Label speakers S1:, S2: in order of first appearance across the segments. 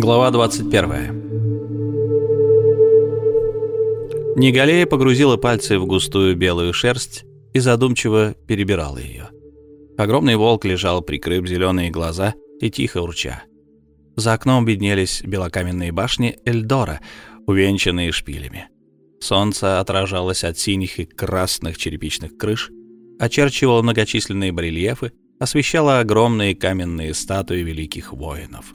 S1: Глава 21. Негалея погрузила пальцы в густую белую шерсть и задумчиво перебирала ее. Огромный волк лежал, прикрыв зеленые глаза и тихо урча. За окном виднелись белокаменные башни Эльдора, увенчанные шпилями. Солнце отражалось от синих и красных черепичных крыш, очерчивало многочисленные барельефы, освещало огромные каменные статуи великих воинов.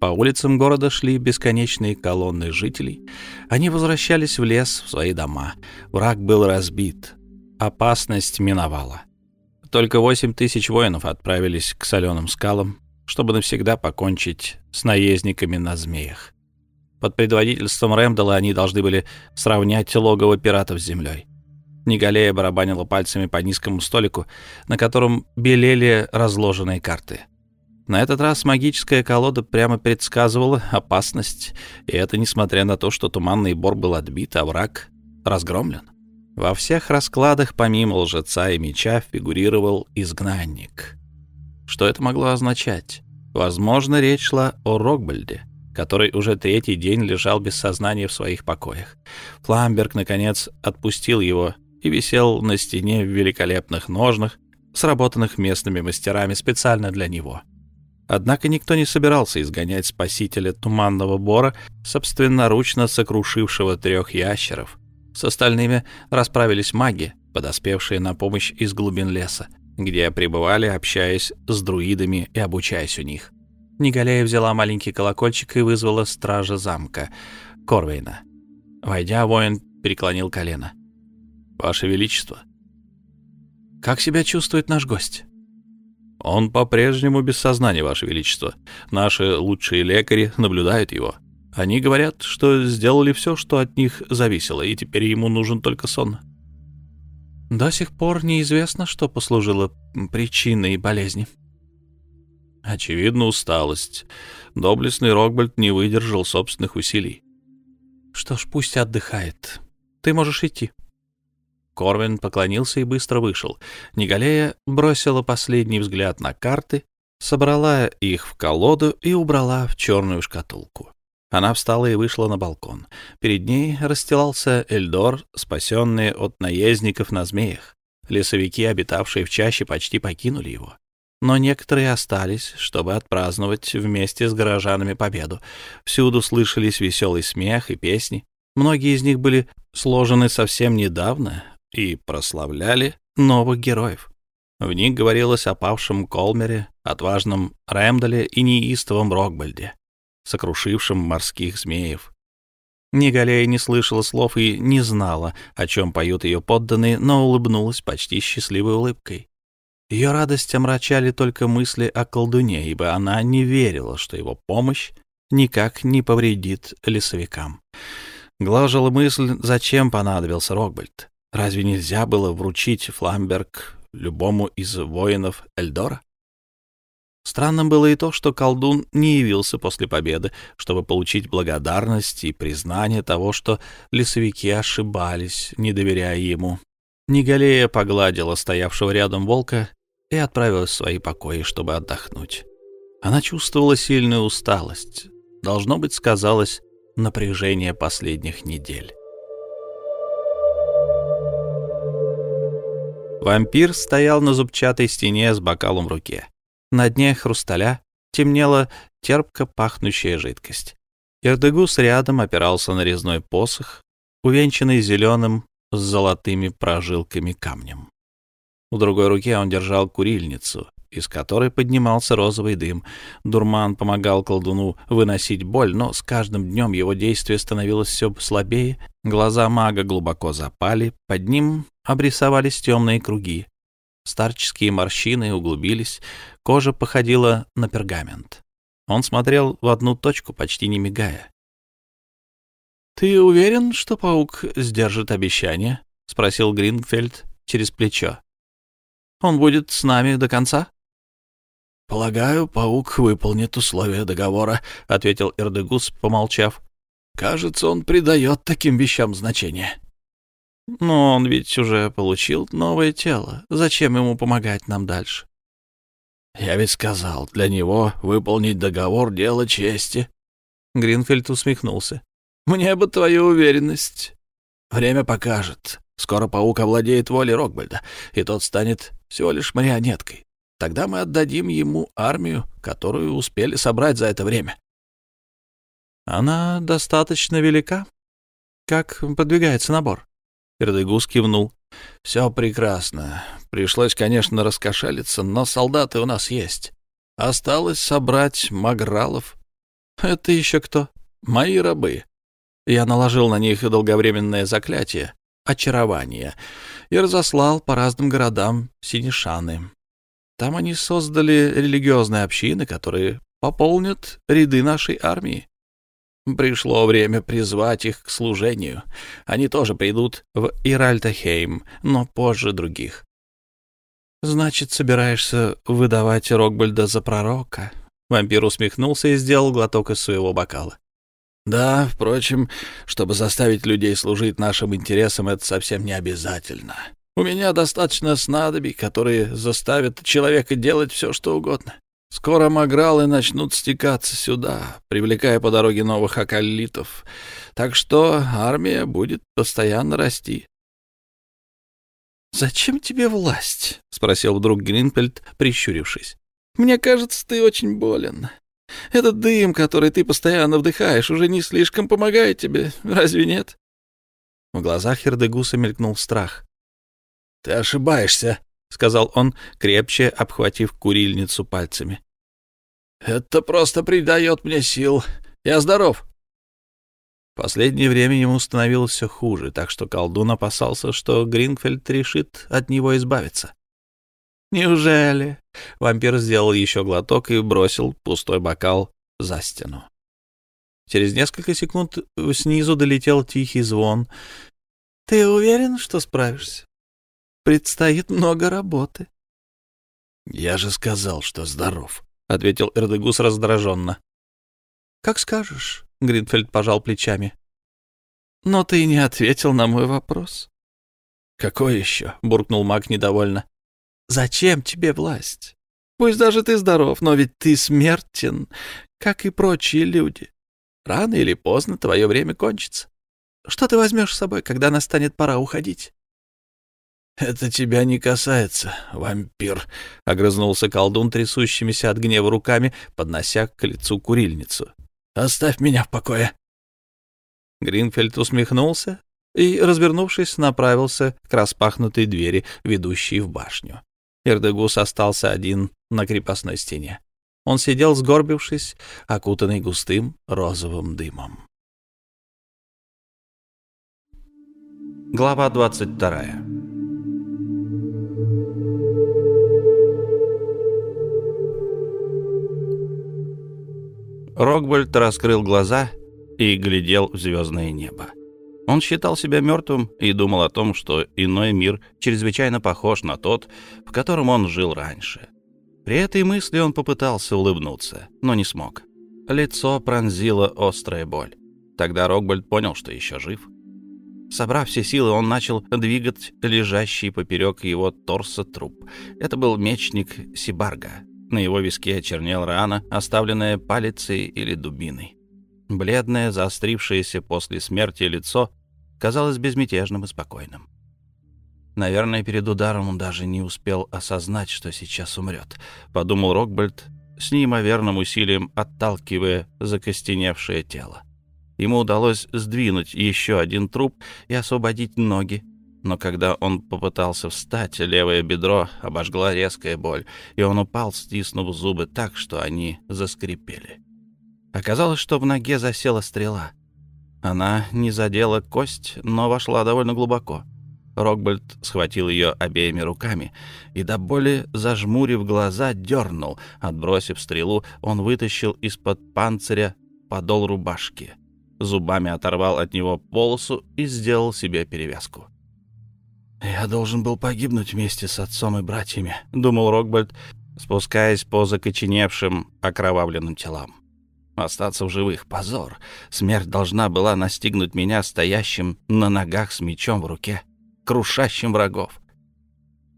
S1: По улицам города шли бесконечные колонны жителей. Они возвращались в лес, в свои дома. Враг был разбит. Опасность миновала. Только восемь тысяч воинов отправились к соленым скалам, чтобы навсегда покончить с наездниками на змеях. Под предводительством Рэмдала они должны были сравнять логово пиратов с землей. Негалея барабанила пальцами по низкому столику, на котором белели разложенные карты. На этот раз магическая колода прямо предсказывала опасность, и это несмотря на то, что туманный бор был отбит, а враг разгромлен. Во всех раскладах помимо лжеца и меча фигурировал изгнанник. Что это могло означать? Возможно, речь шла о Рокбальде, который уже третий день лежал без сознания в своих покоях. Фламберг, наконец, отпустил его и висел на стене в великолепных ножнах, сработанных местными мастерами специально для него. Однако никто не собирался изгонять спасителя Туманного Бора, собственноручно сокрушившего трех ящеров — с остальными расправились маги, подоспевшие на помощь из глубин леса, где пребывали, общаясь с друидами и обучаясь у них. Негалея взяла маленький колокольчик и вызвала стража замка, Корвейна. Войдя, воин преклонил колено. «Ваше Величество!» «Как себя чувствует наш гость?» «Он по-прежнему без сознания, Ваше Величество. Наши лучшие лекари наблюдают его». Они говорят, что сделали все, что от них зависело, и теперь ему нужен только сон. До сих пор неизвестно, что послужило причиной болезни. Очевидно, усталость. Доблестный Рокбальд не выдержал собственных усилий. Что ж, пусть отдыхает. Ты можешь идти. Корвин поклонился и быстро вышел. Негалея бросила последний взгляд на карты, собрала их в колоду и убрала в черную шкатулку. Она встала и вышла на балкон. Перед ней расстилался Эльдор, спасенный от наездников на змеях. Лесовики, обитавшие в чаще, почти покинули его. Но некоторые остались, чтобы отпраздновать вместе с горожанами победу. Всюду слышались веселый смех и песни. Многие из них были сложены совсем недавно и прославляли новых героев. В них говорилось о павшем Колмере, отважном Рэмдале и неистовом Рокбальде сокрушившим морских змеев. Негалея не слышала слов и не знала, о чем поют ее подданные, но улыбнулась почти счастливой улыбкой. Ее радость омрачали только мысли о колдуне, ибо она не верила, что его помощь никак не повредит лесовикам. Гложила мысль, зачем понадобился Рокбальд. Разве нельзя было вручить Фламберг любому из воинов Эльдора? Странным было и то, что колдун не явился после победы, чтобы получить благодарность и признание того, что лесовики ошибались, не доверяя ему. Негалея погладила стоявшего рядом волка и отправилась в свои покои, чтобы отдохнуть. Она чувствовала сильную усталость. Должно быть, сказалось напряжение последних недель. Вампир стоял на зубчатой стене с бокалом в руке. На дне хрусталя темнела терпко пахнущая жидкость. Эрдегус рядом опирался на резной посох, увенчанный зеленым с золотыми прожилками камнем. В другой руке он держал курильницу, из которой поднимался розовый дым. Дурман помогал колдуну выносить боль, но с каждым днем его действие становилось все слабее, глаза мага глубоко запали, под ним обрисовались темные круги. Старческие морщины углубились, кожа походила на пергамент. Он смотрел в одну точку, почти не мигая. «Ты уверен, что паук сдержит обещание?» — спросил Гринфельд через плечо. «Он будет с нами до конца?» «Полагаю, паук выполнит условия договора», — ответил Эрдегус, помолчав. «Кажется, он придает таким вещам значение». Но он ведь уже получил новое тело. Зачем ему помогать нам дальше?
S2: Я ведь сказал, для него выполнить договор — дело чести.
S1: Гринфельд усмехнулся.
S2: Мне бы твою уверенность. Время покажет. Скоро паук овладеет волей Рокбальда, и тот станет всего лишь марионеткой. Тогда мы отдадим ему армию, которую успели собрать за это время.
S1: Она достаточно велика. Как подвигается набор? Эрдегус кивнул.
S2: Все прекрасно. Пришлось, конечно, раскошелиться, но солдаты у нас есть. Осталось собрать магралов.
S1: Это еще кто?
S2: Мои рабы. Я наложил на них долговременное заклятие, очарование, и разослал по разным городам синишаны. Там они создали религиозные общины, которые пополнят ряды нашей армии. Пришло время призвать их к служению. Они тоже придут в Иральтахейм, но позже других.
S1: «Значит, собираешься выдавать Рокбальда за пророка?» Вампир усмехнулся и сделал глоток из своего бокала.
S2: «Да, впрочем, чтобы заставить людей служить нашим интересам, это совсем не обязательно. У меня достаточно снадобий, которые заставят человека делать все, что угодно. Скоро магралы начнут стекаться сюда, привлекая по дороге новых акалитов, так что армия будет постоянно расти.
S1: «Зачем тебе власть?» — спросил вдруг Гринпельд, прищурившись. «Мне кажется, ты очень болен. Этот дым, который ты постоянно вдыхаешь, уже не слишком помогает тебе, разве нет?» В глазах Хердегуса мелькнул страх.
S2: «Ты ошибаешься», — сказал он, крепче обхватив курильницу пальцами. «Это просто придает мне сил. Я здоров».
S1: Последнее время ему становилось все хуже, так что колдун опасался, что Гринфельд решит от него избавиться. «Неужели?» — вампир сделал еще глоток и бросил пустой бокал за стену. Через несколько секунд снизу долетел тихий звон. «Ты уверен, что справишься?» Предстоит много работы.
S2: — Я же сказал, что здоров, — ответил
S1: Эрдегус раздраженно. — Как скажешь, — Гринфельд пожал плечами. — Но ты не ответил на мой вопрос.
S2: — Какой еще? — буркнул маг недовольно.
S1: — Зачем тебе власть? Пусть даже ты здоров, но ведь ты смертен, как и прочие люди. Рано или поздно твое время кончится. Что ты возьмешь с собой, когда настанет пора уходить?
S2: «Это тебя не касается, вампир», — огрызнулся колдун трясущимися от гнева руками, поднося к лицу курильницу. «Оставь меня в покое».
S1: Гринфельд усмехнулся и, развернувшись, направился к распахнутой двери, ведущей в башню. Эрдегус остался один на крепостной стене. Он сидел, сгорбившись, окутанный густым розовым дымом. Глава двадцать вторая Рокбольд раскрыл глаза и глядел в звездное небо. Он считал себя мертвым и думал о том, что иной мир чрезвычайно похож на тот, в котором он жил раньше. При этой мысли он попытался улыбнуться, но не смог. Лицо пронзила острая боль. Тогда Рокбольд понял, что еще жив. Собрав все силы, он начал двигать лежащий поперек его торса труп. Это был мечник Сибарга, на его виске чернел рана, оставленная палицей или дубиной. Бледное, заострившееся после смерти лицо казалось безмятежным и спокойным. Наверное, перед ударом он даже не успел осознать, что сейчас умрет, — подумал Рокбольд, с неимоверным усилием отталкивая закостеневшее тело. Ему удалось сдвинуть еще один труп и освободить ноги, но когда он попытался встать, левое бедро обожгла резкая боль, и он упал, стиснув зубы так, что они заскрипели. Оказалось, что в ноге засела стрела. Она не задела кость, но вошла довольно глубоко. Рокбольд схватил ее обеими руками и до боли, зажмурив глаза, дернул. Отбросив стрелу, он вытащил из-под панциря подол рубашки. Зубами оторвал от него полосу и сделал себе перевязку. «Я должен был погибнуть вместе с отцом и братьями», — думал Рокбольд, спускаясь по закоченевшим, окровавленным телам. Остаться в живых — позор. Смерть должна была настигнуть меня стоящим на ногах с мечом в руке, крушащим врагов.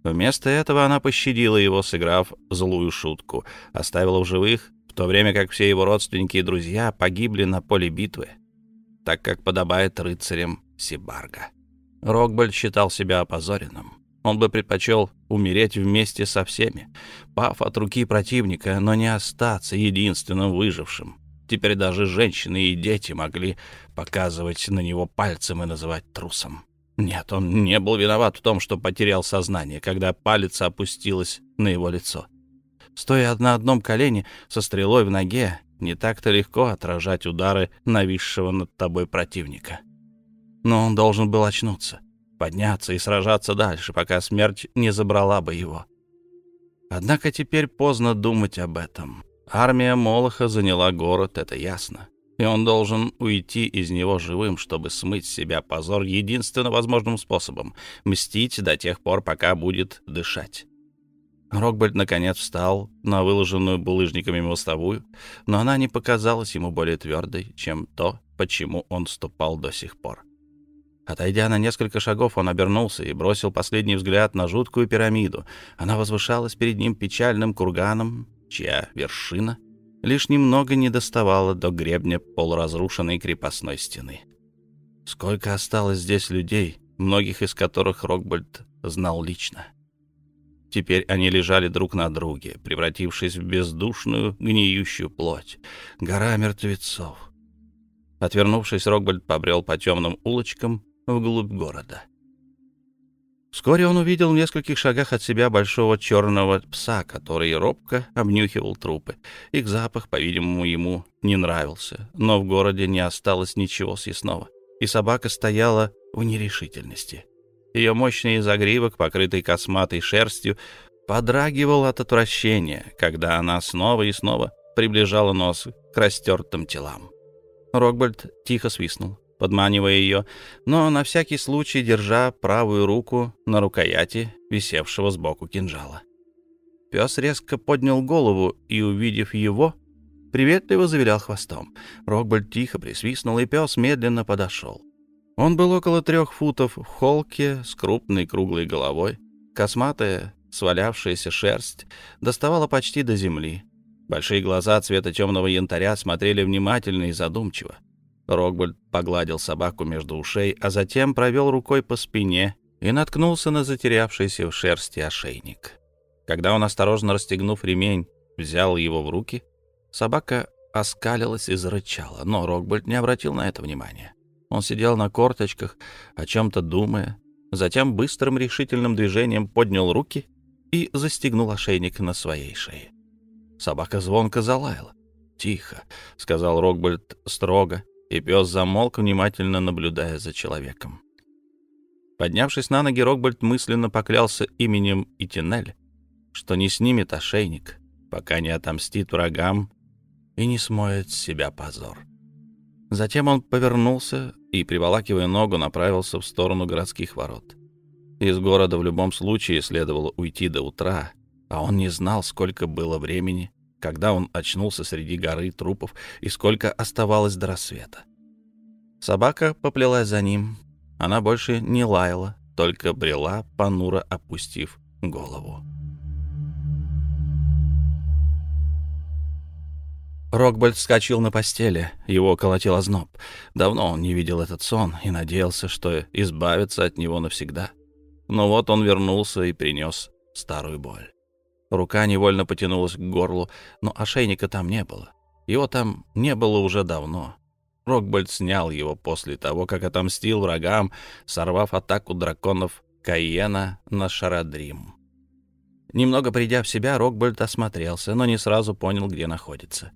S1: Вместо этого она пощадила его, сыграв злую шутку, оставила в живых, в то время как все его родственники и друзья погибли на поле битвы, так как подобает рыцарям Сибарга. Рокбольд считал себя опозоренным. Он бы предпочел умереть вместе со всеми, пав от руки противника, но не остаться единственным выжившим. Теперь даже женщины и дети могли показывать на него пальцем и называть трусом. Нет, он не был виноват в том, что потерял сознание, когда палец опустилась на его лицо. Стоя на одном колене, со стрелой в ноге, не так-то легко отражать удары нависшего над тобой противника. Но он должен был очнуться, подняться и сражаться дальше, пока смерть не забрала бы его. Однако теперь поздно думать об этом. Армия Молоха заняла город, это ясно и он должен уйти из него живым, чтобы смыть с себя позор единственно возможным способом — мстить до тех пор, пока будет дышать. Рокбольд наконец встал на выложенную булыжниками мостовую, но она не показалась ему более твердой, чем то, почему он ступал до сих пор. Отойдя на несколько шагов, он обернулся и бросил последний взгляд на жуткую пирамиду. Она возвышалась перед ним печальным курганом, чья вершина — лишь немного не доставало до гребня полуразрушенной крепостной стены. Сколько осталось здесь людей, многих из которых Рокбольд знал лично. Теперь они лежали друг на друге, превратившись в бездушную, гниющую плоть. Гора мертвецов. Отвернувшись, Рокбольд побрел по темным улочкам вглубь города. Вскоре он увидел в нескольких шагах от себя большого черного пса, который робко обнюхивал трупы. Их запах, по-видимому, ему не нравился, но в городе не осталось ничего съестного, и собака стояла в нерешительности. Ее мощный загривок, покрытый косматой шерстью, подрагивал от отвращения, когда она снова и снова приближала нос к растертым телам. Рокбольд тихо свистнул подманивая ее, но на всякий случай держа правую руку на рукояти висевшего сбоку кинжала. Пес резко поднял голову и, увидев его, приветливо завилял хвостом. Рокбольд тихо присвистнул, и пес медленно подошел. Он был около трех футов в холке с крупной круглой головой. Косматая, свалявшаяся шерсть доставала почти до земли. Большие глаза цвета темного янтаря смотрели внимательно и задумчиво. Рокбольд погладил собаку между ушей, а затем провел рукой по спине и наткнулся на затерявшийся в шерсти ошейник. Когда он, осторожно расстегнув ремень, взял его в руки, собака оскалилась и зарычала, но Рокбольд не обратил на это внимания. Он сидел на корточках, о чем-то думая, затем быстрым решительным движением поднял руки и застегнул ошейник на своей шее. Собака звонко залаяла. «Тихо», — сказал Рокбольд строго, и пес замолк, внимательно наблюдая за человеком. Поднявшись на ноги, Рокбольд мысленно поклялся именем Итинель, что не снимет ошейник, пока не отомстит врагам и не смоет с себя позор. Затем он повернулся и, приволакивая ногу, направился в сторону городских ворот. Из города в любом случае следовало уйти до утра, а он не знал, сколько было времени когда он очнулся среди горы трупов и сколько оставалось до рассвета. Собака поплелась за ним. Она больше не лаяла, только брела, понуро опустив голову. Рокбольд вскочил на постели, его колотил озноб. Давно он не видел этот сон и надеялся, что избавится от него навсегда. Но вот он вернулся и принес старую боль. Рука невольно потянулась к горлу, но ошейника там не было. Его там не было уже давно. Рокбольд снял его после того, как отомстил врагам, сорвав атаку драконов Кайена на Шарадрим. Немного придя в себя, Рокбольд осмотрелся, но не сразу понял, где находится.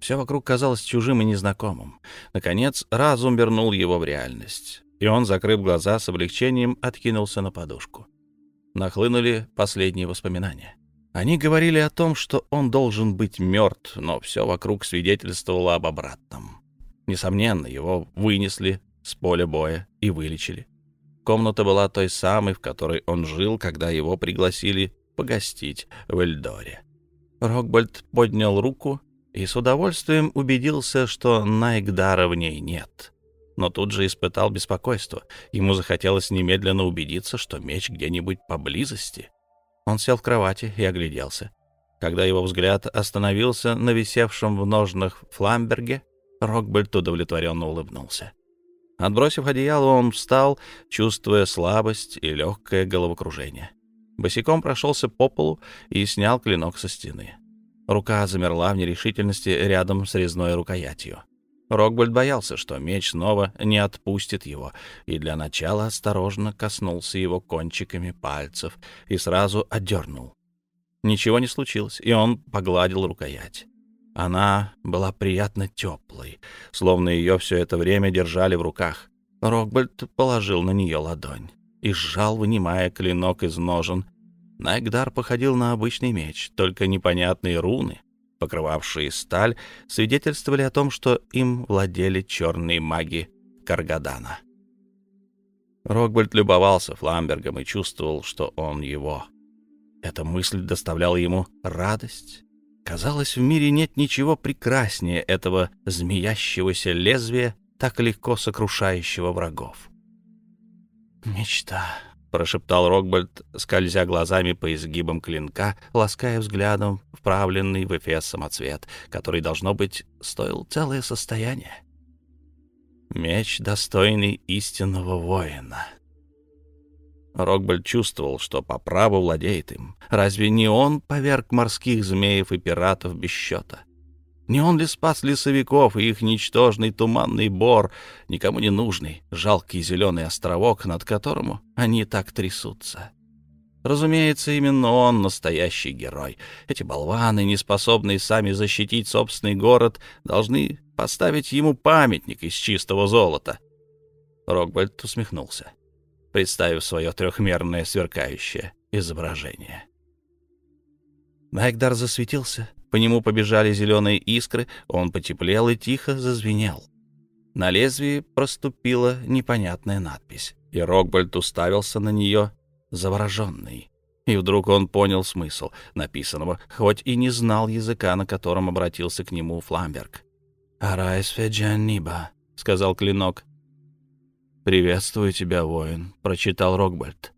S1: Все вокруг казалось чужим и незнакомым. Наконец, разум вернул его в реальность, и он, закрыв глаза, с облегчением откинулся на подушку. Нахлынули последние воспоминания. Они говорили о том, что он должен быть мертв, но все вокруг свидетельствовало об обратном. Несомненно, его вынесли с поля боя и вылечили. Комната была той самой, в которой он жил, когда его пригласили погостить в Эльдоре. Рокбольд поднял руку и с удовольствием убедился, что Найгдара в ней нет. Но тут же испытал беспокойство. Ему захотелось немедленно убедиться, что меч где-нибудь поблизости — Он сел в кровати и огляделся. Когда его взгляд остановился на висевшем в ножнах фламберге, Рокбольд удовлетворенно улыбнулся. Отбросив одеяло, он встал, чувствуя слабость и легкое головокружение. Босиком прошелся по полу и снял клинок со стены. Рука замерла в нерешительности рядом с резной рукоятью. Рокбольд боялся, что меч снова не отпустит его, и для начала осторожно коснулся его кончиками пальцев и сразу отдернул. Ничего не случилось, и он погладил рукоять. Она была приятно теплой, словно ее все это время держали в руках. Рокбольд положил на нее ладонь и сжал, вынимая клинок из ножен. Найгдар походил на обычный меч, только непонятные руны, покрывавшие сталь, свидетельствовали о том, что им владели черные маги Каргадана. Рокбольд любовался Фламбергом и чувствовал, что он его. Эта мысль доставляла ему радость. Казалось, в мире нет ничего прекраснее этого змеящегося лезвия, так легко сокрушающего врагов. «Мечта», — прошептал Рокбольд, скользя глазами по изгибам клинка, лаская взглядом вправленный в эфес самоцвет, который, должно быть, стоил целое состояние. «Меч, достойный истинного воина», Рокбольд чувствовал, что по праву владеет им. Разве не он поверг морских змеев и пиратов без счета? Не он ли спас лесовиков и их ничтожный туманный бор, никому не нужный, жалкий зеленый островок, над которым они так трясутся? Разумеется, именно он настоящий герой. Эти болваны, не способные сами защитить собственный город, должны поставить ему памятник из чистого золота. Рокбольд усмехнулся представив свое трехмерное сверкающее изображение. Найгдар засветился, по нему побежали зеленые искры, он потеплел и тихо зазвенел. На лезвии проступила непонятная надпись, и Рокбольд уставился на нее, завороженный. И вдруг он понял смысл написанного, хоть и не знал языка, на котором обратился к нему Фламберг. «Арайс феджаниба», — сказал клинок. «Приветствую тебя, воин», — прочитал Рокбальд.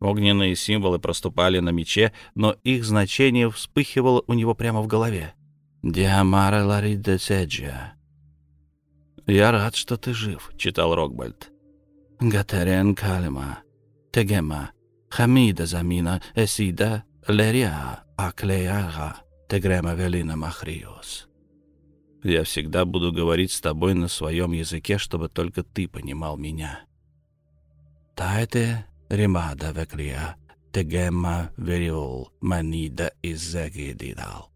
S1: Огненные символы проступали на мече, но их значение вспыхивало у него прямо в голове. «Диамара лариде седжа». «Я рад, что ты жив», — читал Рокбальд. «Гатерен калема, тегема, хамида замина, эсида, лерия, аклеяга, тегрема велина махриос». Я всегда буду говорить с тобой на своем языке, чтобы только ты понимал меня. Тайте rimada veklia, tegema veriol, manida izegididal.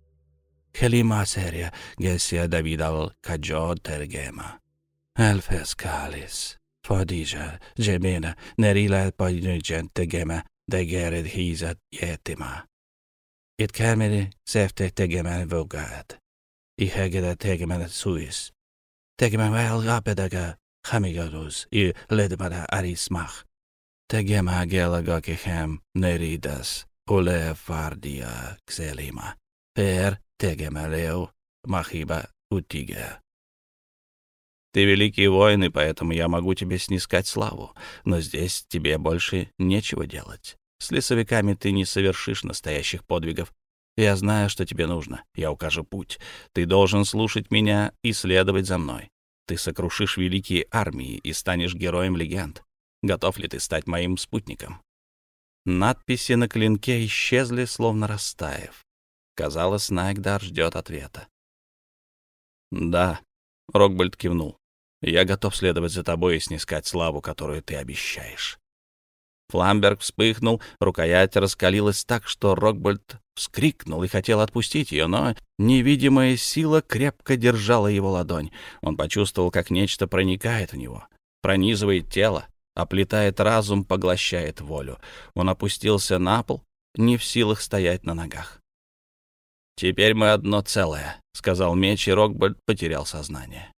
S1: Helima seria gesia Davidal cajod tergema. Elfes calis, fodija, gemena, nerila painugent tegema, degered hisat jetima. It kameri sefte tegemen vogad. I hegeda tegemen suis. Tegemen vel rapedaga, hamigarus, i ledmada arismach. Tegema gelaga kechem neridas ule fardia xelima. Per tegeme leo махиба утига. Ты великий воин, и поэтому я могу тебе снискать славу, но здесь тебе больше нечего делать. С лесовиками ты не совершишь настоящих подвигов, я знаю, что тебе нужно. Я укажу путь. Ты должен слушать меня и следовать за мной. Ты сокрушишь великие армии и станешь героем легенд. Готов ли ты стать моим спутником?» Надписи на клинке исчезли, словно растаяв. Казалось, Найгдар ждет ответа. «Да», — Рокбольд кивнул, — «я готов следовать за тобой и снискать славу, которую ты обещаешь». Фламберг вспыхнул, рукоять раскалилась так, что Рокбольд вскрикнул и хотел отпустить ее, но невидимая сила крепко держала его ладонь. Он почувствовал, как нечто проникает в него, пронизывает тело, оплетает разум, поглощает волю. Он опустился на пол, не в силах стоять на ногах. «Теперь мы одно целое», — сказал меч, и Рокбольд потерял сознание.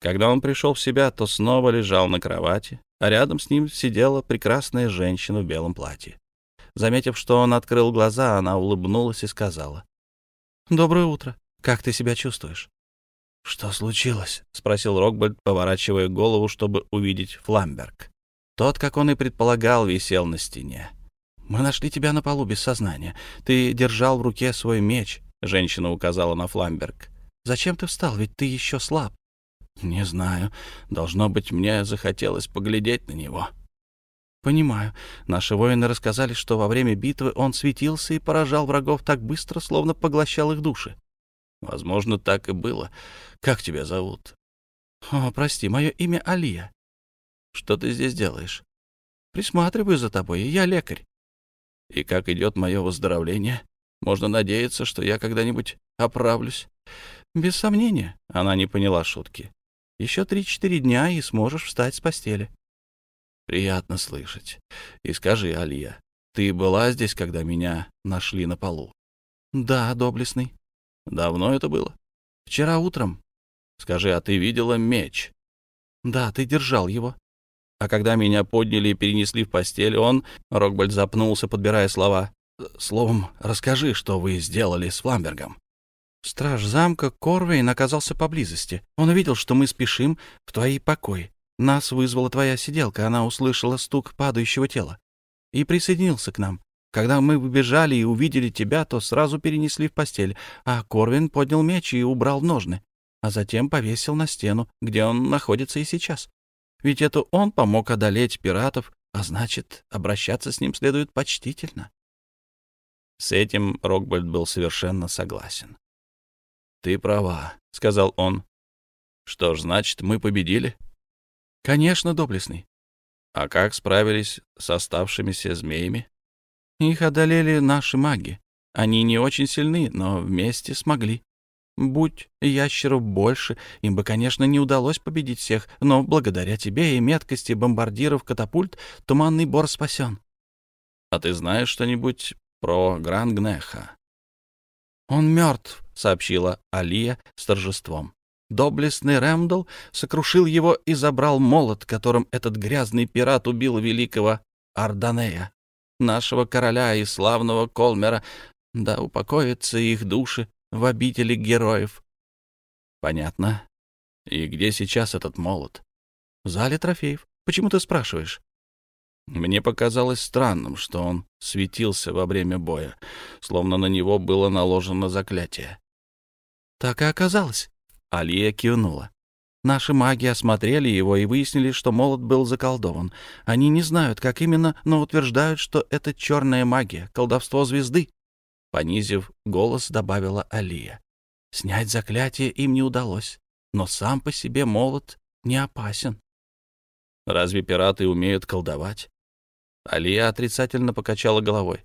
S1: Когда он пришел в себя, то снова лежал на кровати, а рядом с ним сидела прекрасная женщина в белом платье. Заметив, что он открыл глаза, она улыбнулась и сказала. «Доброе утро. Как ты себя чувствуешь?» «Что случилось?» — спросил Рокбольд, поворачивая голову, чтобы увидеть Фламберг. Тот, как он и предполагал, висел на стене.
S2: Мы нашли тебя на полу без сознания. Ты держал в руке свой меч, — женщина указала на Фламберг. Зачем ты встал? Ведь ты еще слаб. Не знаю. Должно быть, мне захотелось поглядеть на него. Понимаю. Наши воины рассказали, что во время битвы он светился и поражал врагов так быстро, словно поглощал их души. Возможно, так и было. Как тебя зовут? О, прости, мое имя Алия. Что ты здесь делаешь? Присматриваю за тобой, я лекарь. И как идет мое выздоровление? Можно надеяться, что я когда-нибудь оправлюсь. Без сомнения, она не поняла шутки. Еще три-четыре дня, и сможешь встать с постели. Приятно слышать. И скажи, Алия, ты была здесь, когда меня нашли на полу? Да, доблестный. Давно это было? Вчера утром. Скажи, а ты видела меч? Да, ты держал его. А когда меня подняли и перенесли в постель, он... Рокбольд запнулся, подбирая слова. Словом, расскажи, что вы сделали с Фламбергом. Страж замка Корвейн оказался поблизости. Он увидел, что мы спешим в твои покои. Нас вызвала твоя сиделка, она услышала стук падающего тела. И присоединился к нам. Когда мы выбежали и увидели тебя, то сразу перенесли в постель, а Корвин поднял меч и убрал ножны, а затем повесил на стену, где он находится и сейчас. Ведь это он помог одолеть пиратов, а значит, обращаться с ним следует почтительно. С этим Рокбольд был совершенно согласен. «Ты права», — сказал он. «Что ж, значит, мы победили?» «Конечно, доблестный». «А как справились с оставшимися змеями?» «Их одолели наши маги. Они не очень сильны, но вместе смогли. Будь ящеров больше, им бы, конечно, не удалось победить всех, но благодаря тебе и меткости бомбардиров катапульт Туманный Бор спасен. — А ты знаешь что-нибудь про Грангнеха? — Он мертв, — сообщила Алия с торжеством. Доблестный Рэмдл сокрушил его и забрал молот, которым этот грязный пират убил великого Арданея, нашего короля и славного Колмера. Да упокоятся их души в обители героев. Понятно. И где сейчас этот молот? В зале трофеев. Почему ты спрашиваешь? Мне показалось странным, что он светился во время боя, словно на него было наложено заклятие. Так и оказалось. Алия кивнула. Наши маги осмотрели его и выяснили, что молот был заколдован. Они не знают, как именно, но утверждают, что это черная магия, колдовство звезды. Понизив голос, добавила Алия. Снять заклятие им не удалось, но сам по себе молот не опасен. Разве пираты умеют колдовать? Алия отрицательно покачала головой.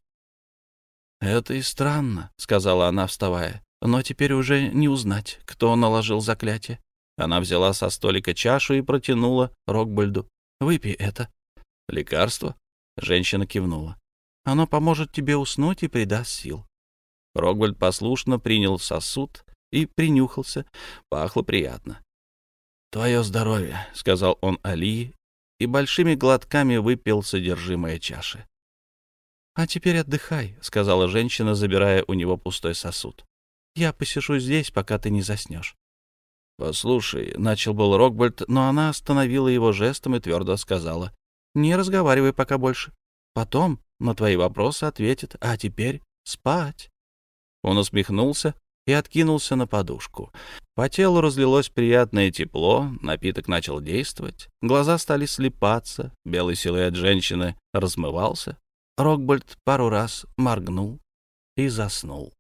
S2: «Это и странно», — сказала она, вставая. «Но теперь уже не узнать, кто наложил заклятие». Она взяла со столика чашу и протянула Рокбольду. «Выпей это». «Лекарство?» — женщина кивнула. «Оно поможет тебе уснуть и придаст сил». Рогвальд послушно принял сосуд и принюхался. Пахло приятно. «Твое здоровье», — сказал он Али и большими глотками выпил содержимое чаши. «А теперь отдыхай», — сказала женщина, забирая у него пустой сосуд. «Я посижу здесь, пока ты не заснешь». «Послушай», — начал был Рокбольд, но она остановила его жестом и твердо сказала. «Не разговаривай пока больше. Потом на твои вопросы ответит. А теперь спать». Он усмехнулся и откинулся на подушку. По телу разлилось приятное тепло, напиток начал действовать, глаза стали слепаться, белый силуэт женщины размывался. Рокбольд пару раз моргнул и заснул.